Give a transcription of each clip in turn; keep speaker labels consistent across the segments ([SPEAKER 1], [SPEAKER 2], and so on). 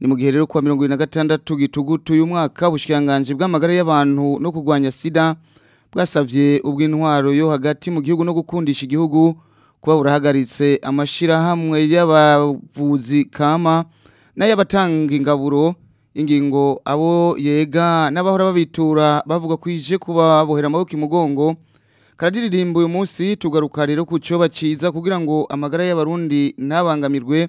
[SPEAKER 1] ni
[SPEAKER 2] mu
[SPEAKER 3] gihe rero na gatandatu gitugutu uyu mwaka bushikanganje bw'amagara y'abantu no kurwanya sida bwasavye ubw'intwaro yo hagati mu gihugu no gukundisha igihugu kuba burahagaritse amashyirahamwe y'abavuzi kama n'ay'abatanga ingaburo ingingo abo yega n'abahora babitura bavuga kwije ije kubabohera amaboko imugongo karadiridimba uyu munsi tugaruka rero ku cyo baciza kugira ngo amagara y'abarundi ntabangamirwe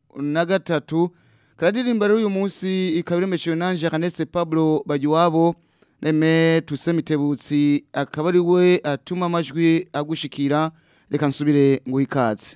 [SPEAKER 3] na gatatu karadirimba rero uyu munsi ikaba iremeshewe na Jeanesse Pablo Bagiwabo Neme Tusemitebutsi akaba ari we atuma amajwi agushikira reka nsubire ngo ikatse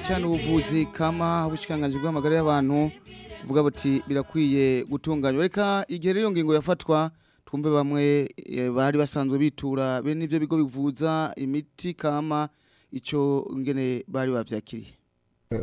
[SPEAKER 3] cyane ubuvuzi kama ubushikanganje bw'amagara y'abantu buvuga buti birakwiye gutunganywa reka igihe rero ngingo yafatwa twumve bamwe eh, bari basanzwe bitura bene ibyo bigo bivuza imiti kama icyo ngene bari babyakiriye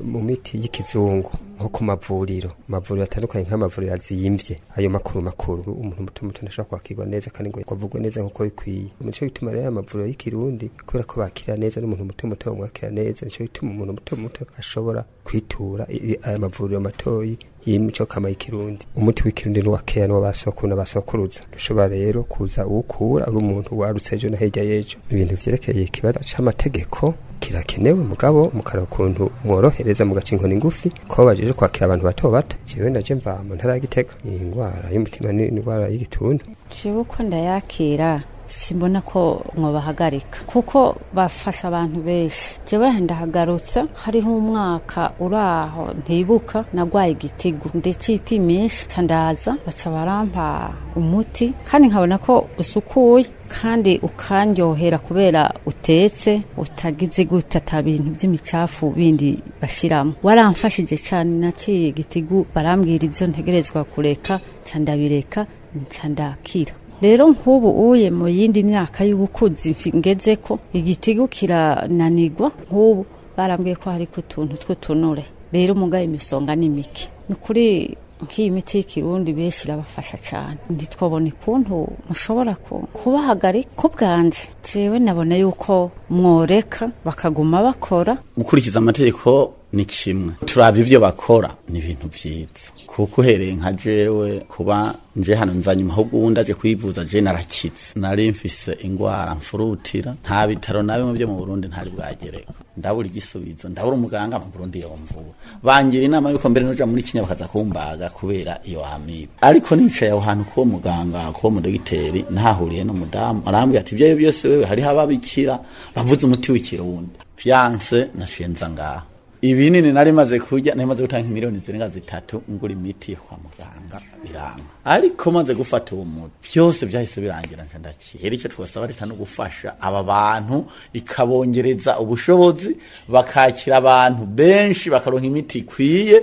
[SPEAKER 4] mu miti y'ikizungu nko ku mavuriro amavuriro atandukanye nk'amavuriro aziyimvye ayo makuru makuru umuntu muto muto ntashobora kwakirwa neza kandi ngo kwavugwa neza nk'uko bikwiye nico bituma rero amavuriro y'ikirundi kubera ko bakira neza n'umuntu muto muto bamwakira neza nico bituma umuntu muto muto ashobora kwitura aya mavuriro matoyi y'imico kama y'ikirundi umuti w'ikirundi ni wakeya n'uwa basokuru n'abasokuruza dushobora rero kuza uwukura ari umuntu warutse ejo na hirya y'ejo ibintu byerekeye ikibazo c'amategeko kirakenewe mugabo mukareba ukuntu mworohereza mugaca inkoni ngufi ko bajeje kwakira abantu bato bato jewe ndaje mva mu ntara ya gitega iyi ndwara y'umutima ni indwara y'igituntu
[SPEAKER 5] jewe uko ndayakira simbona ko mwabahagarika kuko bafasha abantu benshi jewe ndahagarutse hariho umwaka uraho ntibuka nagwaye igitego ndecipimisha ndaza baca barampa umuti kandi nkabona ko usukuye kandi ukanyohera kubera utetse utagize gutata bintu by'imicafu bindi bashyiramo waramfashije cyane naciye igitigu barambwira ibyo ntegerezwa kureka candabireka ncandakira rero nk'ubu uye mu yindi myaka y'ubukunzi ngeze ko igitigo kirananirwa nk'ubu barambwiye ko hari ku tuntu tw'utunure rero umugabo imisonga ni mike ni ukuri nk'iyi miti y'ikirundi benshi irabafasha cyane ntitwabone ukuntu mushobora kubahagarika ko bwanje jewe nabona yuko mworeka bakaguma bakora
[SPEAKER 6] gukurikiza amategeko ni kimwe turaba ibyo bakora ni ibintu byiza kuko uhereye nka jewe kuba nje hano nzanyuma ahubwo aje kwivuza je narakize nari mfise ingwara mfurutira nta bitaro na mu byo mu Burundi ntari bwagereka ndabura igisubizo ndabura umuganga mu Burundi yomvura bangira inama yuko mbere noja muri Kenya bakaza kumbaga kubera iyo amibe ariko nicaye aho hantu ko muganga ko mu dogiteri n'umudamu arambwira ati ibyo byose wewe hari hababikira bavuze umuti w'ikirundi fiance nashinza ngaho ibinini nari maze kurya nari maze gutanga miliyoni zirenga zitatu ngura imiti yo kwa muganga biranga ariko maze gufata uwo muti byose byahise birangira nje ndakira icyo twasaba leta no gufasha aba bantu ikabongereza ubushobozi bakakira abantu benshi bakaronka imiti ikwiye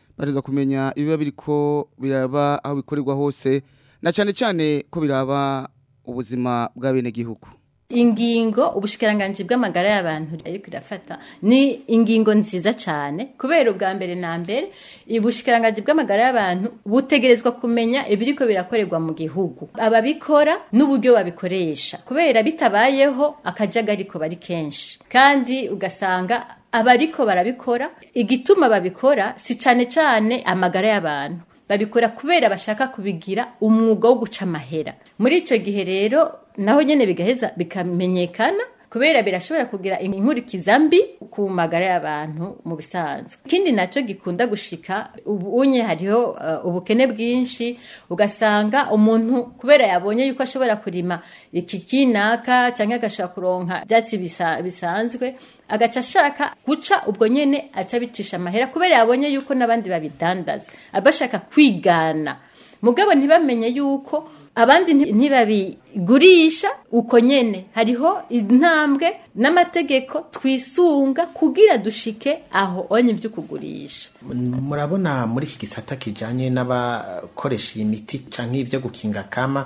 [SPEAKER 3] bariza kumenya ibiba biriko biraba aho bikorerwa hose na cyane cyane ko biraba ubuzima bw'abene gihugu
[SPEAKER 7] ingingo ubushikiranganji bw'amagara y'abantu ariko irafata ni ingingo nziza cyane kubera ubwa mbere na mbere ubushyikirangange bw'amagara y'abantu butegerezwa kumenya ibiriko birakorerwa mu gihugu ababikora n'uburyo babikoresha kubera bitabayeho akajyagariko bari kenshi kandi ugasanga abariko barabikora igituma babikora si cyane cyane amagara y'abantu babikora kubera bashaka kubigira umwuga wo guca amahera muri icyo gihe rero naho nyine bigaheza bikamenyekana kubera birashobora kugira inkurikiza mbi ku magara y'abantu mu bisanzwe ikindi nacyo gikunda gushika ubunye hariho uh, ubukene bwinshi ugasanga umuntu kubera yabonye yuko ashobora kurima iki kinaka cyangwa agashaka kuronka byatsi bisanzwe agaca ashaka guca ubwo nyine aca bicisha amahera kubera yabonye yuko n'abandi babidandaza abashaka kwigana mugabo ntibamenye yuko abandi ntibabigurisha uko nyene hariho intambwe n'amategeko twisunga kugira dushike aho onye ibyo kugurisha
[SPEAKER 8] murabona muri iki gisata kijyanye n'abakoresha iyi miti canke ibyo gukinga kama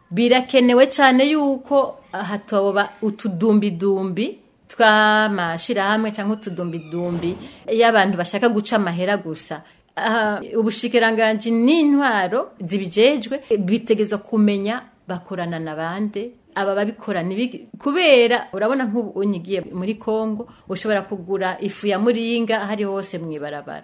[SPEAKER 7] birakenewe cyane yuko hatoba utudumbidumbi tw'amashyirahamwe cyangwa utudumbidumbi y'abantu bashaka guca amahera gusa ubushyikiranganji n'intwaro zibijejwe bitegeza kumenya bakorana na bande aba babikora kubera urabona nk'ubu unyigiye muri congo ushobora kugura ifu ya muringa ahari hose mu ibarabara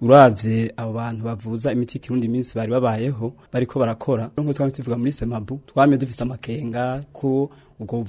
[SPEAKER 9] urabye abo bantu bavuza imiti kirundi minsi bari babayeho bariko barakora nkuko twamituvuga muri semabu twamye dufise amakenga ko ubwo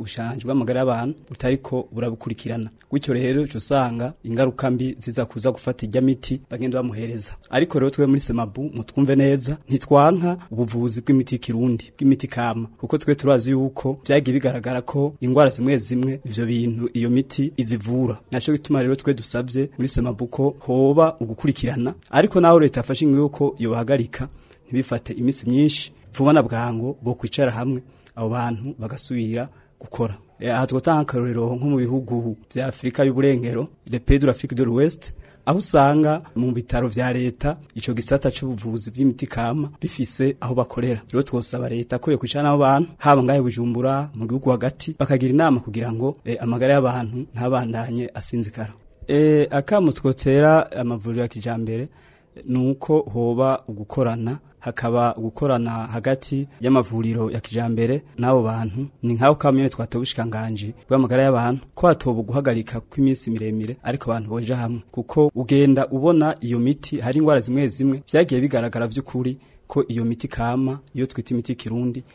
[SPEAKER 9] ushanje bw'amagara abantu utariko burabukurikirana gutyo rero cyo usanga ingaruka mbi ziza kuza gufata ijya miti bagenda bamuhereza ariko rero twe muri semabu mutwumve neza ntitwanka ubuvuzi bw'imiti kirundi bw'imiti kama kuko twe turazi yuko byagiye bigaragara ko indwara zimwe zimwe ivyo bintu iyo miti izivura naco bituma rero twe dusabye muri semabu ko hoba ugukurikirana ariko naho leta yafashe ingo yuko yobahagarika ntibifate imisi myinshi vuba na bwango bo kwicara hamwe abo bantu bagasubira gukora eh, aha twatanga akarorero nko mu bihugu bya afurika y'uburengero de pedro afurika de l'ouest aho usanga mu bitaro vya leta ico gisata c'ubuvuzi by'imiti kama bifise aho bakorera rero twosaba leta ko yo kwicana abantu haba ngaye bujumbura mu gihugu hagati bakagira inama kugira ngo eh, amagara y'abantu ntabandanye asinzikara eh, akamu twotera amavuriro ya kijambere nuko uko hoba gukorana hakaba gukorana hagati y'amavuriro ya kijambere n'abo bantu ni nkaho kamwe twatoba ubushikanganje bw'amagara y'abantu ko hatoba guhagarika kw'iminsi miremire ariko abantu boje hamwe kuko ugenda ubona iyo miti hari indwara zimwe zimwe byagiye bigaragara by’ukuri ko iyo miti kama iyo twita imiti kirundi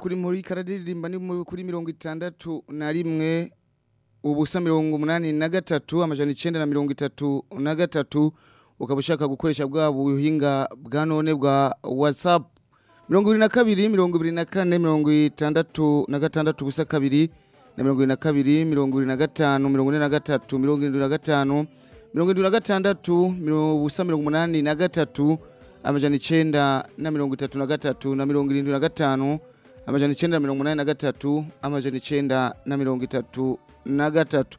[SPEAKER 3] kuri muri karadiririmba ni kuri mirongo itandatu na rimwe ubusa mirongo umunani na gatatu amajana icyenda na mirongo itatu na gatatu ukaba ushaka gukoresha bwa buhinga bwa none bwa whatsapp mirongo ibiri na kabiri mirongo ibiri na kane mirongo itandatu na gatandatu ubusa kabiri na mirongo ibiri na kabiri mirongo ibiri na gatanu mirongo ine na gatatu mirongo irindwi na gatanu mirongo irindwi na gatandatu ubusa mirongo umunani na gatatu amajana icyenda na mirongo itatu na gatatu na mirongo irindwi na gatanu amajana icyenda mirongo inani na gatatu amajana icyenda na mirongo itatu na gatatu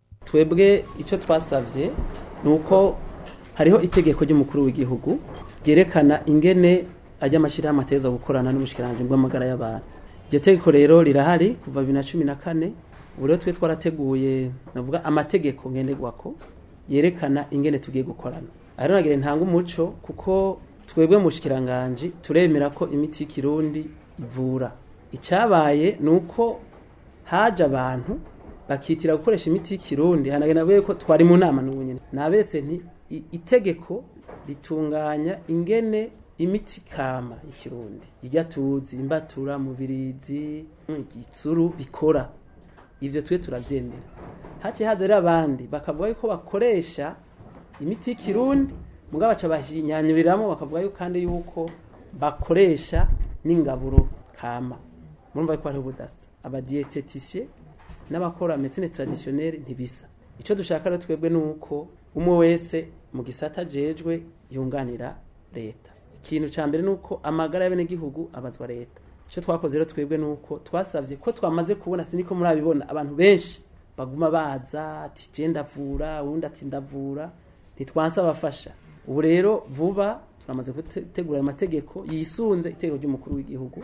[SPEAKER 10] twebwe icyo twasabye ni uko hariho itegeko ry'umukuru w'igihugu ryerekana ingene ajya amashyiraho amateza gukorana n'umushikiranganji bw'amagara y'abantu iryo tegeko rero rirahari kuva bibiri na cumi na kane ubu rero twe twarateguye navuga amategeko ngenderwako yerekana ingene tugiye gukorana rero nagira ntanga umuco kuko twebwe mu bushikiranganji turemera ko imiti y'ikirundi ivura icyabaye ni uko haje abantu bakitira gukoresha imiti y'ikirundi hanagenda ko twari mu nama n'ubu nyine nabetse nti itegeko ritunganya ingene imiti kama y'ikirundi iryatuzi imbatura mubirizi mm, igitsuru bikora ivyo twe turavyemera haciye haza rero abandi bakavuga yuko bakoresha imiti y'ikirundi mugabo baca bahinyanyuriramo bakavuga yuko kandi yuko bakoresha n'ingaburo kama murumva yuko hariho ubudasa abadiyetetisiye n'abakora medicine traditionnelle ntibisa icyo dushaka rero twebwe nuko umwe wese mu gisata jejwe yunganira leta ikintu cya mbere ni uko amagara y'abenegihugu abazwa leta icyo twakoze rero twebwe ni uko twasabye ko twamaze kubona siniko murabibona abantu benshi baguma baza ati gendavura uwundi ati ndavura ntitwanse abafasha ubu rero vuba turamaze gutegura aya mategeko yisunze itegeko ry'umukuru w'igihugu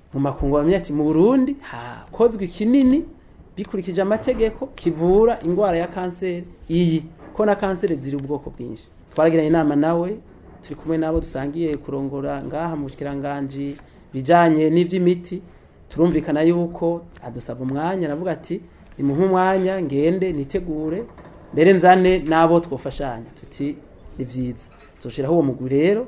[SPEAKER 10] mu makungu bamenya mu burundi hakozwe ikinini bikurikije amategeko kivura indwara ya kanseri iyi ko na kanseri ziri ubwoko bwinshi twaragiranye inama nawe turi kumwe n'abo dusangiye kurongora ngaha mu kiranganji bijyanye n'iby'imiti turumvikana yuko adusaba umwanya aravuga ati nimuhe umwanya ngende nitegure mbere nzane n'abo twofashanya tuti ni byiza tushiraho uwo mugwi rero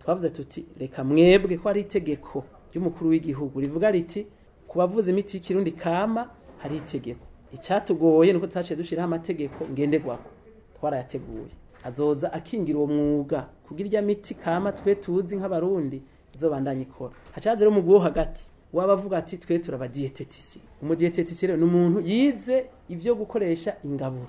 [SPEAKER 10] twavuze tuti reka mwebwe ko ari itegeko ry'umukuru w'igihugu rivuga riti ku bavuza imiti y'ikirundi kama hari itegeko icyatugoye ni uko twaciye dushyiraho amategeko ngenderwako twarayateguye azoza akingira uwo mwuga kugira irya miti kama twe tuzi nk'abarundi izobandanya ikora hacaze rero umugwi hagati waba avuga ati twe turabadiyetetisi umudiyetetisi rero ni umuntu yize ibyo gukoresha ingaburo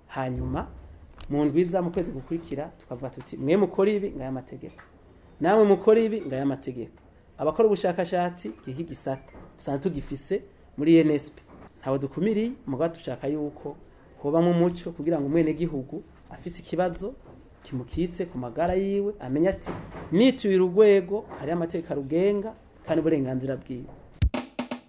[SPEAKER 10] hanyuma mu ndwiza mu kwezi gukurikira tukavuga tuti mwe mukora ibi ngaya amategeko namwe mukora ibi ngaya amategeko abakora ubushakashatsi iki gisata dusanzwe tugifise muri NSP ntabwo dukumiriye mugabo dushaka yuko hubamo umucyo kugira ngo umwenegihugu afise ikibazo kimukitse ku magara yiwe amenya ati nituye urwego hari amateka rugenga kandi uburenganzira bwiwe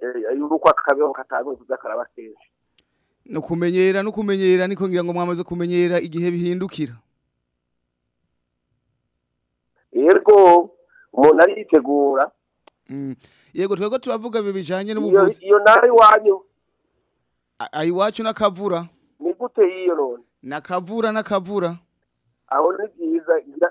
[SPEAKER 11] eh, yuko akabeho katangwe kuza karaba kenshi
[SPEAKER 3] no kumenyera no kumenyera niko ngira ngo mwamaze kumenyera igihe bihindukira
[SPEAKER 11] yego umuntu aritegura
[SPEAKER 3] mm. yego twebwe turavuga ibi
[SPEAKER 11] bijyanye
[SPEAKER 3] n'ubuvuzi
[SPEAKER 11] iyo nawe iwanyu
[SPEAKER 3] iwacu n'akavura
[SPEAKER 11] ni gute yiyo none
[SPEAKER 3] n'akavura n'akavura
[SPEAKER 11] aho ni byiza ngira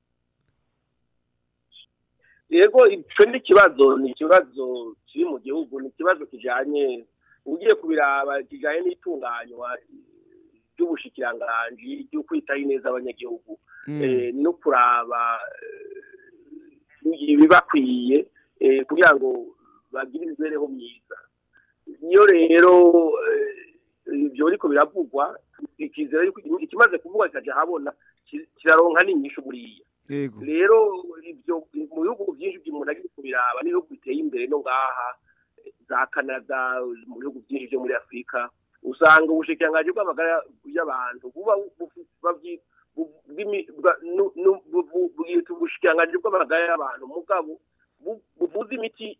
[SPEAKER 3] yego
[SPEAKER 11] icyo ni ikibazo ni ikibazo kiri mu gihugu ni ikibazo kijyanye ugiye kubiraba kijyanye n'itunganywa ry'ubushikiranganji ryo kwitaho neza abanyagihugu
[SPEAKER 3] mm.
[SPEAKER 11] eh, no kuraba eh, ibibakwiye eh, kugira ngo bagire imibereho myiza niyo rero ibyo ariko biravugwa ikizere yuko ikimaze kuvugwa kikajya ahabona kiraronka n'inyinshi buriya rero ibyo mu bihugu byinshi umuntu agiye kubiraba n'ibihugu biteye imbere no ngaha za canada mu bihugu byinshi byo muri afurika usanga ubushikirangange bw'amagara y'abantu buba bwita ubushikirangange bw'amagara y'abantu mugabo buvuza imiti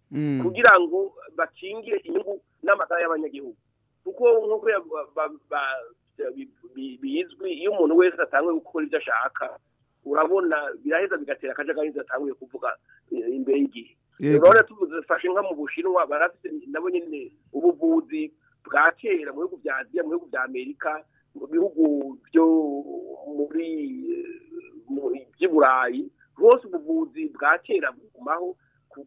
[SPEAKER 3] mm.
[SPEAKER 11] kugira ngo bakingire inyungu n'amatara y'abanyagihugu kuko nk'uko bizwi iyo umuntu wese atanguye gukora ibyo ashaka urabona biraheza bigatera akajagari zidatanguye kuvuga eh, imbere y'igihe urabona tuzifashe nka mu bushinwa barafite nabo nyine ubuvuzi bwa kera mu bihugu bya aziya mu bihugu bya amerika mu bihugu byo muri eh, by'i burayi rwose ubuvuzi bwa kera bugumaho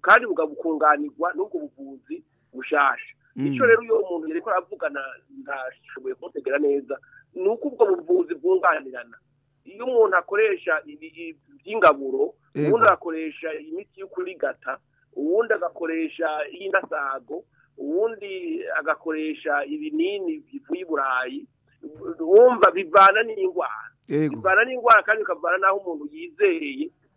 [SPEAKER 11] kandi bukunganirwa n'ubwo buvuzi bushasha icyo mm. rero iyo umuntu yari ko aravugana ndashoboye kumutegera neza ni uko ubwo buvuzi bwunganirana iyo umuntu akoresha iby'ingaburo ubundi agakoresha imiti yo kurigata ubundi agakoresha y'inasago ubundi agakoresha ibinini bivuye i burayi wumva bivana n'indwara bivana n'indwara kandi bikavana n'aho umuntu yizeye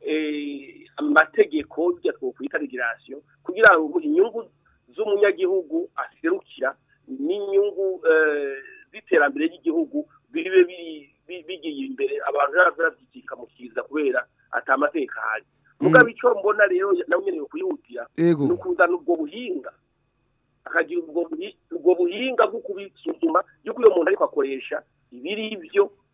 [SPEAKER 11] eh, amategeko y'ibyo twakwita regulation kugira ngo inyungu z'umunyagihugu aserukira n'inyungu eh, z'iterambere ry'igihugu bibe bigiye imbere abantu ntabwo babyikika mu kiza kubera atamatekanye mugabo mm. icyo mbona rero nawe
[SPEAKER 3] kuyihutira
[SPEAKER 11] ni ukuzana buhinga akagira ubwo buhinga bwo yuko uyu muntu ariko akoresha ibiri
[SPEAKER 3] ibyo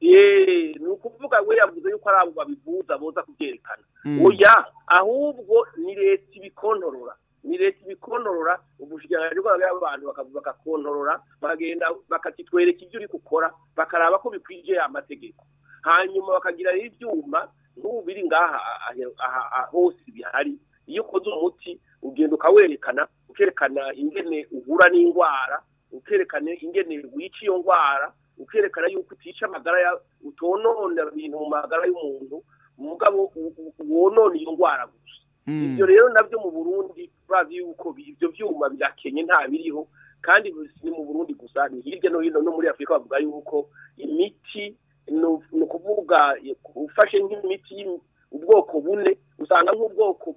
[SPEAKER 11] yeee ni ukuvuga we yavuze yuko ari abo babivuza boza kubyerekana
[SPEAKER 3] mm.
[SPEAKER 11] oya ahubwo ni leta ibikontorora ni leta ibikontorora ubushikiranganji bw'abagabo abantu bakakontorora bagenda bakatitwereka ibyo uri gukora bakaraba ko bikwije amategeko hanyuma bakagira ibyuma n’ububiri ngaha hose bihari iyo ukoze umuti ugenda ukawerekana ukerekana ingene uhura n'indwara ukerekane ingene wica iyo ndwara ukerekana yuko utica amagara utonona ibintu mu magara y'umuntu umugabo wonona iyo ndwara gusa hmm. ibyo rero nabyo mu burundi turazi yuko ibyo byuma bya kenya nta biriho kandi ni mu burundi gusa ni hirya no hino no muri afurika bavuga yuko imiti ni ukuvuga ufashe nk'imiti ubwoko bune usanga nk'ubwoko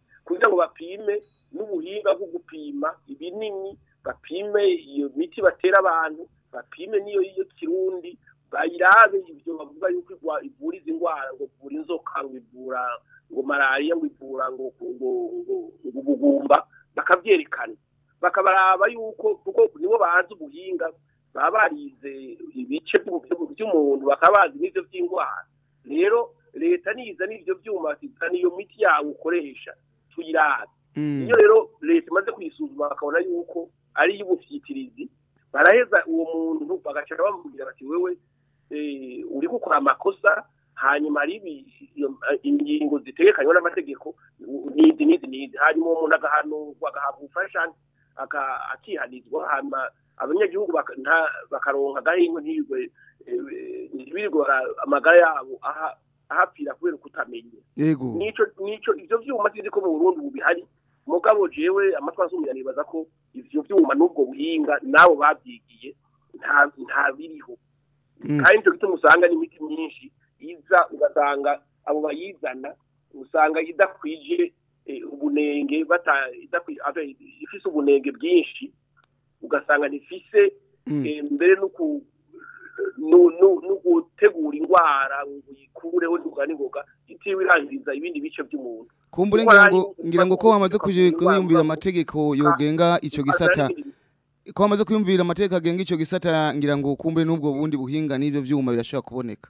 [SPEAKER 11] kugira ngo bapime n'ubuhinga bwo gupima ibinini bapime iyo miti batera abantu bapime n'iyo iyo kirundi bayirabe ibyo bavuga yuko ivura izi ndwara ngo ivura inzoka ngo ivura ngo malariya ngo ivura ngo ubugumba bakabyerekana bakabaraba yuko kuko nibo bazi ubuhinga baba barize ibice by'umuntu bakaba bazi n'ibyo by'indwara rero leta niza n'ibyo byuma zizana iyo miti yabo ukoresha tuyirabe mm. iyo rero leta imaze kuyisuzuma bakabona yuko ari iy'ubushyikirizi baraheza uwo muntu bagacara bamubwira bati wewe eh, uri gukora amakosa hanyuma ari ingingo zitegekanywe n'amategeko n'izi n'izi n'izi hanyuma uwo muntu agahanurwa agahabwa ubufashanye akihanizwa abanyagihugu bakaronka agahingo ntibirwe eh, amagara yabo ahapfira kubera kutamenya nico ivyo vyuma sizi ko mu burundi bihari mugabo jewe amatwa asumira nibaza ko ivyo byuma nubwo buhinga nabo babyigiye nta nta biriho mm. kandi cyo gituma usanga n'imiti myinshi iza ugasanga abo bayizana usanga idakwije eh, ubunenge bata ifise ubunenge bwinshi ugasanga ntifise mm. eh, mbere no gutegura indwara ngo uyikureho ntuganiboga itiwe irangiriza ibindi bice by'umuntu
[SPEAKER 3] kumbure ngira ngo ko wamaze kuyumvira amategeko yogenga icyo gisata ko wamaze kuyumvira amategeko agenga icyo gisata ngira ngo kumbure n'ubwo bundi buhinga n'ibyo byuma birashobora kuboneka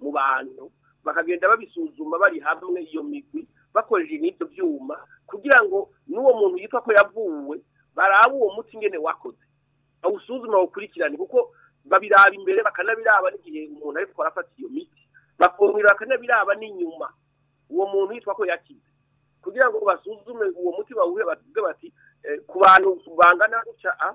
[SPEAKER 11] mu bantu bakagenda babisuzuma bari hamwe iyo migwi bakoresheje n'ibyo byuma kugira ngo n'uwo muntu yitwa ko yavuwe barabe uwo muti ingene wakoze awusuzuma awukurikirane kuko babiraba imbere bakanabiraba n'igihe umuntu ariko arafata iyo miti bakongera bakanabiraba n'inyuma uwo muntu yitwa ko yakize kugira ngo basuzume uwo muti bawuhe bavuge bati eh, ku bantu bangana gutya ah,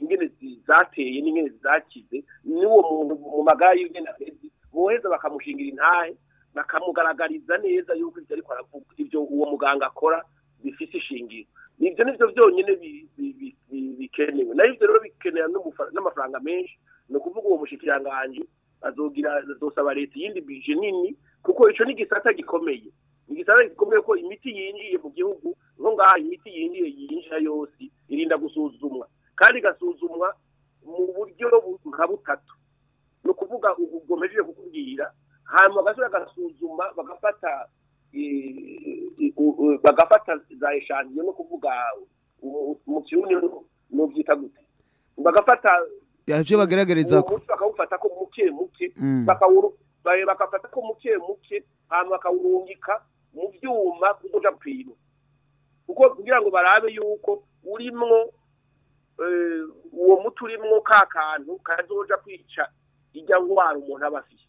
[SPEAKER 11] ingene zateye n'ingene zakize n'uwo muntu mu magara y'ingene ameze boheza bakamushingira intahe bakamugaragariza neza yuko ibyo ariko aravuga ibyo uwo muganga akora bifite ishingiro ibyo ni byonyine bikenewe nayo ibyo rero bikenera n'amafaranga menshi ni ukuvuga uwo mushikiranganji azogira azosaba leta iyindi bije nini kuko icyo ni igisata gikomeye igisata gikomeye ko imiti yinjiye mu gihugu nko ngaha imiti yinjiye yinjira yose irinda gusuzumwa kandi igasuzumwa mu buryo nka butatu ni ukuvuga ubu kukubwira hanyuma bagasubira bagasuzuma bagafata e, e, bagafata za eshangiye no kuvuga mu kirundi n'ubyita gute bagafata
[SPEAKER 3] ibyo bagaragareza ko
[SPEAKER 11] bakawufata ko muke muke bakawuru mm. ko muke muke hanyuma bakawurungika mu byuma kuko uja kuko kugira ngo barabe yuko urimwo eh, uwo muti urimwo ka kantu kazoja kwica ijya ngwara umuntu aba
[SPEAKER 3] afite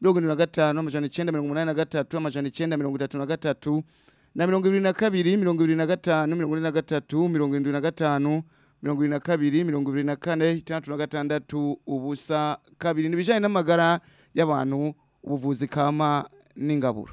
[SPEAKER 3] mirongo irindwi na gatanu amajana icenda mirongo umunani na gatatu amajana icenda mirongo itatu na gatatu na mirongo ibiri na kabiri mirongo ibiri na gatanu mirongo ine na gatatu mirongo indwi na gatanu mirongo ibiri na kabiri mirongo ibiri na kane itandatu na gatandatu ubusa kabiri ni ibijyanye n'amagara y'abantu ubuvuzi kama n'ingaburo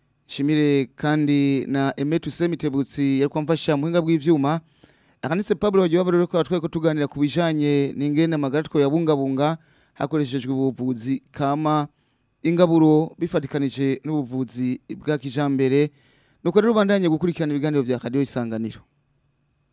[SPEAKER 3] shimire kandi na Emetu Semitebutsi yari kwamfasha muhinga bw'ivyuma akanitse Pablo wajiba rero ko tweko tuganira kubijanye ningene amagara twa yabungabunga hakoreshejwe ubuvuzi kama ingaburo bifatikanije n'ubuvuzi bwa kijambere nuko rero bandanye gukurikirana ibiganiro vya Radio Isanganiro